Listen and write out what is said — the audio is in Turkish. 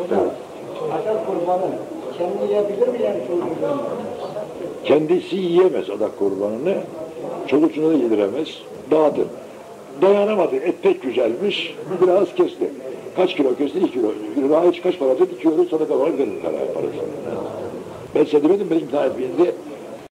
Hocam, adak kurbanı kendi yiyebilir mi yani çocuğunu? Kendisi yiyemez adak kurbanını. Çoluğuna da yediremez. Dağıtır. Dayanamadı. Et pek güzelmiş. Biraz kesti. Kaç kilo kesti? İki kilo. Rahiç kaç paradır? İki euro sadaka var verir para parası. Ben size demedim, benim imtihan